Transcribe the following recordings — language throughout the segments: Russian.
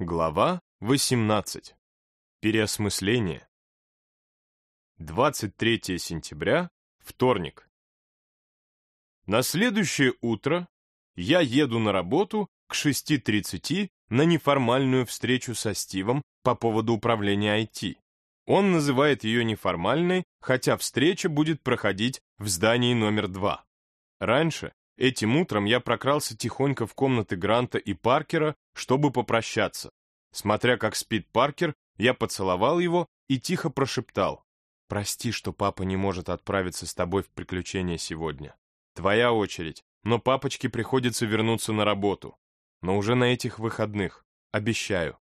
Глава 18. Переосмысление. 23 сентября, вторник. На следующее утро я еду на работу к 6.30 на неформальную встречу со Стивом по поводу управления IT. Он называет ее неформальной, хотя встреча будет проходить в здании номер 2. Раньше Этим утром я прокрался тихонько в комнаты Гранта и Паркера, чтобы попрощаться. Смотря как спит Паркер, я поцеловал его и тихо прошептал. «Прости, что папа не может отправиться с тобой в приключения сегодня. Твоя очередь, но папочке приходится вернуться на работу. Но уже на этих выходных. Обещаю».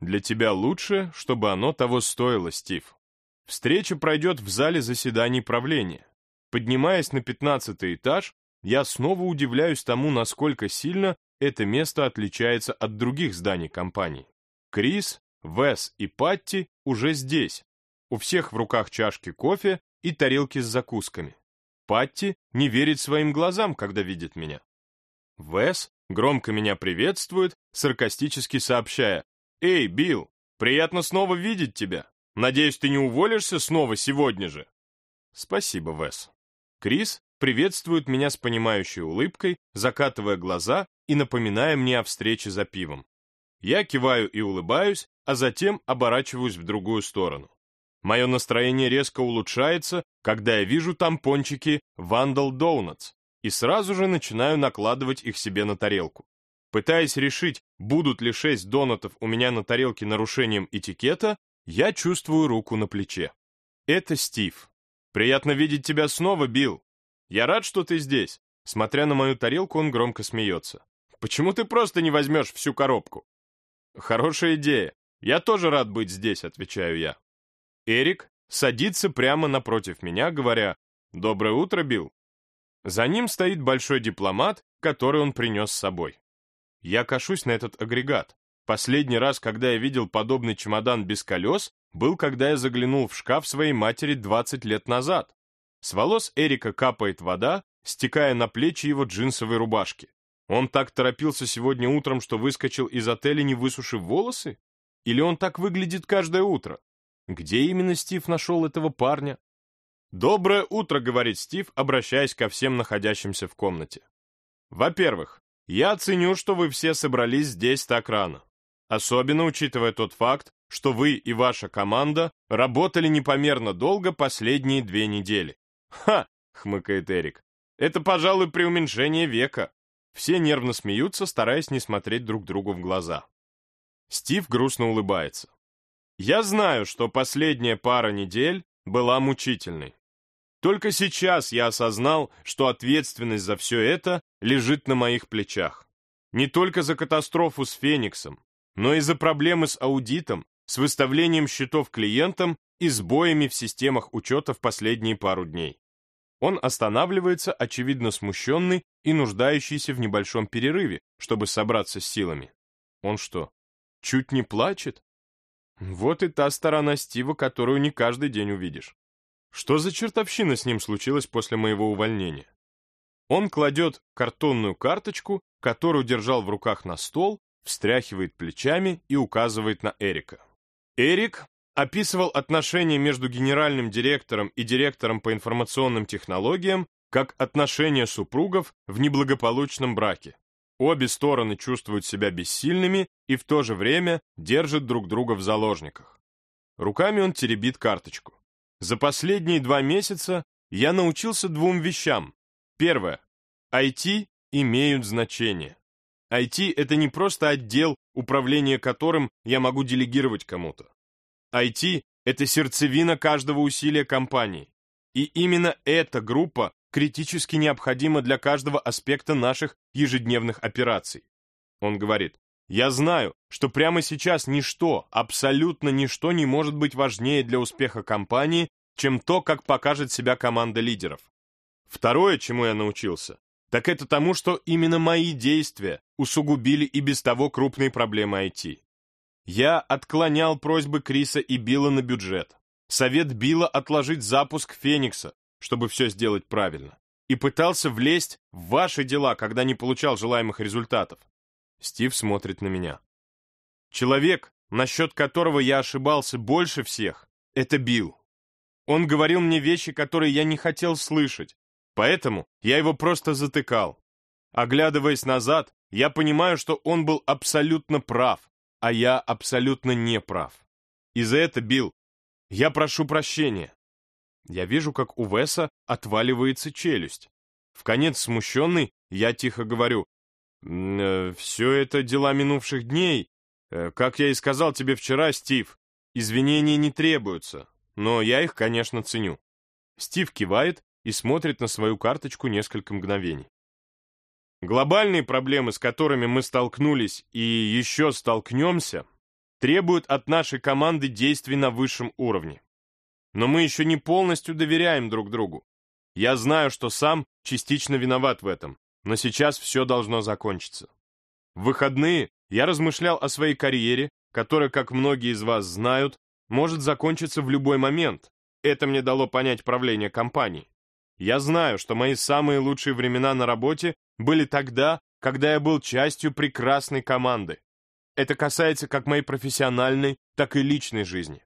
«Для тебя лучше, чтобы оно того стоило, Стив. Встреча пройдет в зале заседаний правления. Поднимаясь на пятнадцатый этаж, я снова удивляюсь тому, насколько сильно это место отличается от других зданий компании. Крис, Вес и Патти уже здесь. У всех в руках чашки кофе и тарелки с закусками. Патти не верит своим глазам, когда видит меня. Вес громко меня приветствует, саркастически сообщая. «Эй, Билл, приятно снова видеть тебя. Надеюсь, ты не уволишься снова сегодня же?» «Спасибо, Вес». Крис приветствует меня с понимающей улыбкой, закатывая глаза и напоминая мне о встрече за пивом. Я киваю и улыбаюсь, а затем оборачиваюсь в другую сторону. Мое настроение резко улучшается, когда я вижу там пончики Vandal Donuts и сразу же начинаю накладывать их себе на тарелку. Пытаясь решить, будут ли шесть донатов у меня на тарелке нарушением этикета, я чувствую руку на плече. Это Стив. Приятно видеть тебя снова, Билл. Я рад, что ты здесь. Смотря на мою тарелку, он громко смеется. Почему ты просто не возьмешь всю коробку? Хорошая идея. Я тоже рад быть здесь, отвечаю я. Эрик садится прямо напротив меня, говоря «Доброе утро, Билл». За ним стоит большой дипломат, который он принес с собой. Я кашусь на этот агрегат. Последний раз, когда я видел подобный чемодан без колес, был, когда я заглянул в шкаф своей матери 20 лет назад. С волос Эрика капает вода, стекая на плечи его джинсовой рубашки. Он так торопился сегодня утром, что выскочил из отеля, не высушив волосы? Или он так выглядит каждое утро? Где именно Стив нашел этого парня? «Доброе утро», — говорит Стив, обращаясь ко всем находящимся в комнате. «Во-первых, я ценю, что вы все собрались здесь так рано. Особенно учитывая тот факт, что вы и ваша команда работали непомерно долго последние две недели. «Ха!» — хмыкает Эрик. «Это, пожалуй, преуменьшение века». Все нервно смеются, стараясь не смотреть друг другу в глаза. Стив грустно улыбается. «Я знаю, что последняя пара недель была мучительной. Только сейчас я осознал, что ответственность за все это лежит на моих плечах. Не только за катастрофу с Фениксом, но и за проблемы с аудитом, с выставлением счетов клиентам и сбоями в системах учета в последние пару дней. Он останавливается, очевидно смущенный и нуждающийся в небольшом перерыве, чтобы собраться с силами. Он что, чуть не плачет? Вот и та сторона Стива, которую не каждый день увидишь. Что за чертовщина с ним случилась после моего увольнения? Он кладет картонную карточку, которую держал в руках на стол, встряхивает плечами и указывает на Эрика. Эрик описывал отношения между генеральным директором и директором по информационным технологиям как отношения супругов в неблагополучном браке. Обе стороны чувствуют себя бессильными и в то же время держат друг друга в заложниках. Руками он теребит карточку. За последние два месяца я научился двум вещам. Первое. IT имеют значение. IT — это не просто отдел, управление которым я могу делегировать кому-то. IT — это сердцевина каждого усилия компании. И именно эта группа критически необходима для каждого аспекта наших ежедневных операций. Он говорит, я знаю, что прямо сейчас ничто, абсолютно ничто не может быть важнее для успеха компании, чем то, как покажет себя команда лидеров. Второе, чему я научился, так это тому, что именно мои действия усугубили и без того крупные проблемы IT. Я отклонял просьбы Криса и Билла на бюджет. Совет Билла отложить запуск Феникса, чтобы все сделать правильно. И пытался влезть в ваши дела, когда не получал желаемых результатов. Стив смотрит на меня. Человек, насчет которого я ошибался больше всех, это Билл. Он говорил мне вещи, которые я не хотел слышать, поэтому я его просто затыкал. Оглядываясь назад, я понимаю, что он был абсолютно прав, а я абсолютно не прав. И за это, Билл, я прошу прощения. Я вижу, как у Веса отваливается челюсть. В конец смущенный, я тихо говорю, э, «Все это дела минувших дней. Э, как я и сказал тебе вчера, Стив, извинения не требуются, но я их, конечно, ценю». Стив кивает и смотрит на свою карточку несколько мгновений. Глобальные проблемы, с которыми мы столкнулись и еще столкнемся, требуют от нашей команды действий на высшем уровне. Но мы еще не полностью доверяем друг другу. Я знаю, что сам частично виноват в этом, но сейчас все должно закончиться. В выходные я размышлял о своей карьере, которая, как многие из вас знают, может закончиться в любой момент. Это мне дало понять правление компании. Я знаю, что мои самые лучшие времена на работе были тогда, когда я был частью прекрасной команды. Это касается как моей профессиональной, так и личной жизни.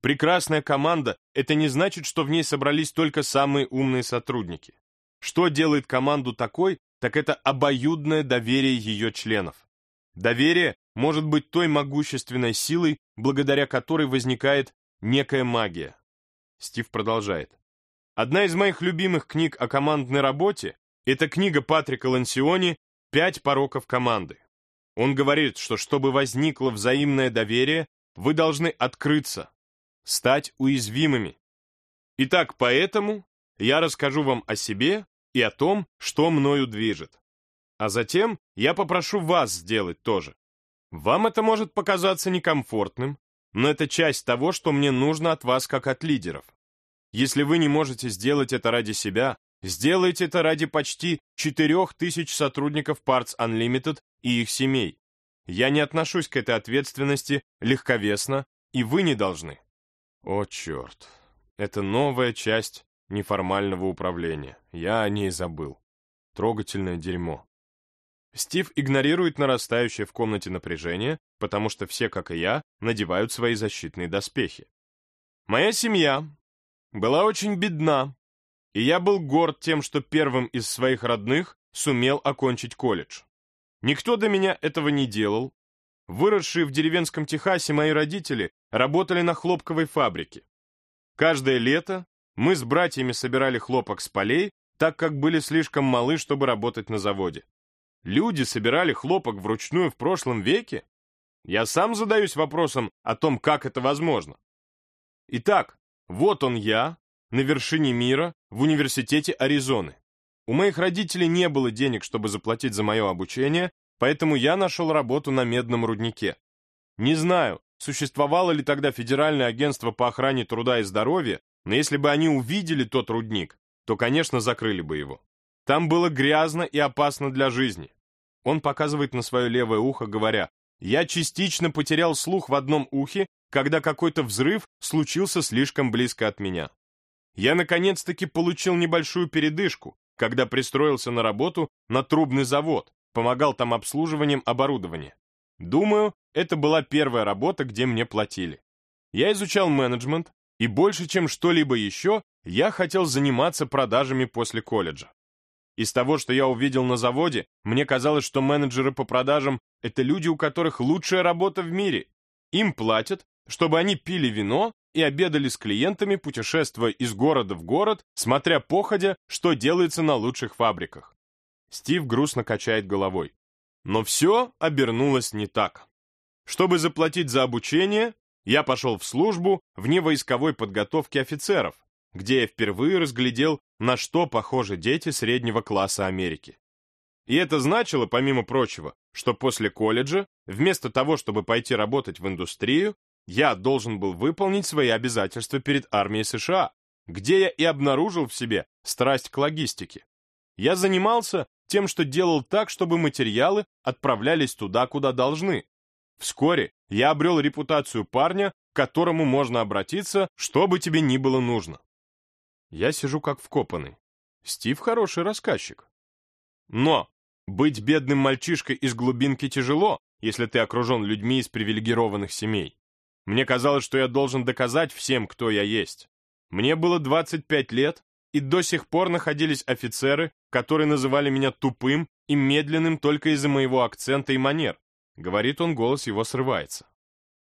Прекрасная команда — это не значит, что в ней собрались только самые умные сотрудники. Что делает команду такой, так это обоюдное доверие ее членов. Доверие может быть той могущественной силой, благодаря которой возникает некая магия. Стив продолжает. Одна из моих любимых книг о командной работе — это книга Патрика Лансиони «Пять пороков команды». Он говорит, что чтобы возникло взаимное доверие, вы должны открыться, стать уязвимыми. Итак, поэтому я расскажу вам о себе и о том, что мною движет. А затем я попрошу вас сделать то же. Вам это может показаться некомфортным, но это часть того, что мне нужно от вас как от лидеров. Если вы не можете сделать это ради себя, сделайте это ради почти 4000 сотрудников Parts Unlimited и их семей. Я не отношусь к этой ответственности легковесно, и вы не должны. О, черт. Это новая часть неформального управления. Я о ней забыл. Трогательное дерьмо. Стив игнорирует нарастающее в комнате напряжение, потому что все, как и я, надевают свои защитные доспехи. Моя семья была очень бедна, и я был горд тем, что первым из своих родных сумел окончить колледж. Никто до меня этого не делал, Выросшие в деревенском Техасе мои родители работали на хлопковой фабрике. Каждое лето мы с братьями собирали хлопок с полей, так как были слишком малы, чтобы работать на заводе. Люди собирали хлопок вручную в прошлом веке? Я сам задаюсь вопросом о том, как это возможно. Итак, вот он я, на вершине мира, в университете Аризоны. У моих родителей не было денег, чтобы заплатить за мое обучение, Поэтому я нашел работу на медном руднике. Не знаю, существовало ли тогда Федеральное агентство по охране труда и здоровья, но если бы они увидели тот рудник, то, конечно, закрыли бы его. Там было грязно и опасно для жизни. Он показывает на свое левое ухо, говоря, «Я частично потерял слух в одном ухе, когда какой-то взрыв случился слишком близко от меня. Я наконец-таки получил небольшую передышку, когда пристроился на работу на трубный завод, помогал там обслуживанием оборудования. Думаю, это была первая работа, где мне платили. Я изучал менеджмент, и больше, чем что-либо еще, я хотел заниматься продажами после колледжа. Из того, что я увидел на заводе, мне казалось, что менеджеры по продажам — это люди, у которых лучшая работа в мире. Им платят, чтобы они пили вино и обедали с клиентами, путешествуя из города в город, смотря походя, что делается на лучших фабриках. Стив грустно качает головой. Но все обернулось не так. Чтобы заплатить за обучение, я пошел в службу вне войсковой подготовки офицеров, где я впервые разглядел, на что похожи дети среднего класса Америки. И это значило, помимо прочего, что после колледжа, вместо того, чтобы пойти работать в индустрию, я должен был выполнить свои обязательства перед армией США, где я и обнаружил в себе страсть к логистике. Я занимался тем, что делал так, чтобы материалы отправлялись туда, куда должны. Вскоре я обрел репутацию парня, к которому можно обратиться, что бы тебе ни было нужно. Я сижу как вкопанный. Стив хороший рассказчик. Но быть бедным мальчишкой из глубинки тяжело, если ты окружен людьми из привилегированных семей. Мне казалось, что я должен доказать всем, кто я есть. Мне было 25 лет, и до сих пор находились офицеры, которые называли меня тупым и медленным только из-за моего акцента и манер. Говорит он, голос его срывается.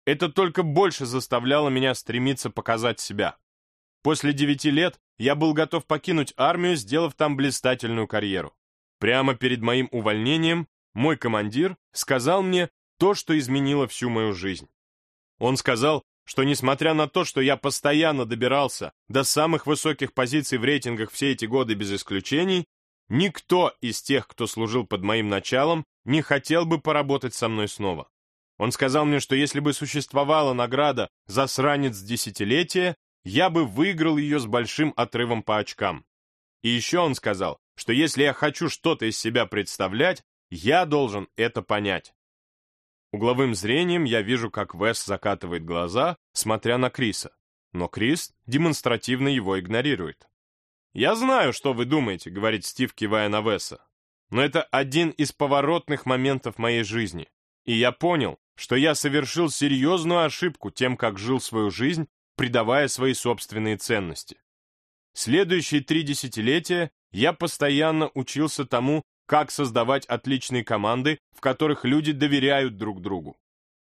Это только больше заставляло меня стремиться показать себя. После девяти лет я был готов покинуть армию, сделав там блистательную карьеру. Прямо перед моим увольнением мой командир сказал мне то, что изменило всю мою жизнь. Он сказал, что несмотря на то, что я постоянно добирался до самых высоких позиций в рейтингах все эти годы без исключений, никто из тех, кто служил под моим началом, не хотел бы поработать со мной снова. Он сказал мне, что если бы существовала награда за сранец десятилетия, я бы выиграл ее с большим отрывом по очкам. И еще он сказал, что если я хочу что-то из себя представлять, я должен это понять. Угловым зрением я вижу, как Вес закатывает глаза, смотря на Криса, но Крис демонстративно его игнорирует. «Я знаю, что вы думаете», — говорит Стив, кивая на Веса, «но это один из поворотных моментов моей жизни, и я понял, что я совершил серьезную ошибку тем, как жил свою жизнь, придавая свои собственные ценности. Следующие три десятилетия я постоянно учился тому, как создавать отличные команды, в которых люди доверяют друг другу.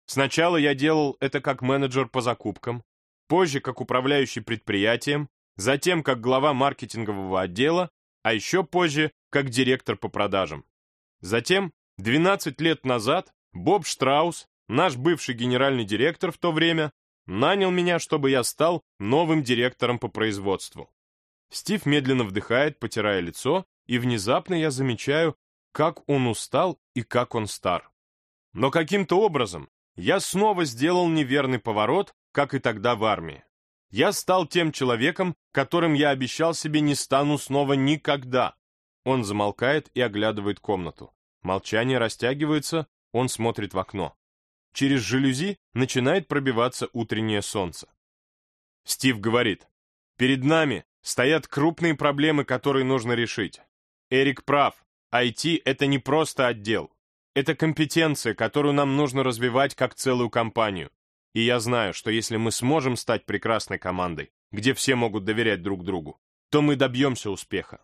Сначала я делал это как менеджер по закупкам, позже как управляющий предприятием, затем как глава маркетингового отдела, а еще позже как директор по продажам. Затем, 12 лет назад, Боб Штраус, наш бывший генеральный директор в то время, нанял меня, чтобы я стал новым директором по производству. Стив медленно вдыхает, потирая лицо, и внезапно я замечаю, как он устал и как он стар. Но каким-то образом я снова сделал неверный поворот, как и тогда в армии. Я стал тем человеком, которым я обещал себе не стану снова никогда. Он замолкает и оглядывает комнату. Молчание растягивается, он смотрит в окно. Через жалюзи начинает пробиваться утреннее солнце. Стив говорит, «Перед нами стоят крупные проблемы, которые нужно решить. Эрик прав. IT — это не просто отдел. Это компетенция, которую нам нужно развивать как целую компанию. И я знаю, что если мы сможем стать прекрасной командой, где все могут доверять друг другу, то мы добьемся успеха.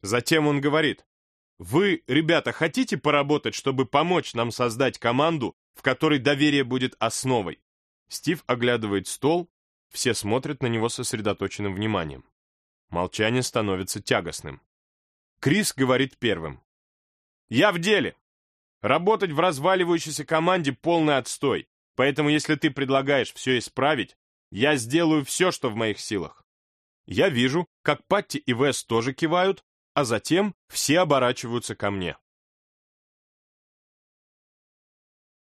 Затем он говорит, вы, ребята, хотите поработать, чтобы помочь нам создать команду, в которой доверие будет основой? Стив оглядывает стол, все смотрят на него сосредоточенным вниманием. Молчание становится тягостным. Крис говорит первым. «Я в деле. Работать в разваливающейся команде — полный отстой, поэтому если ты предлагаешь все исправить, я сделаю все, что в моих силах». Я вижу, как Патти и Вес тоже кивают, а затем все оборачиваются ко мне.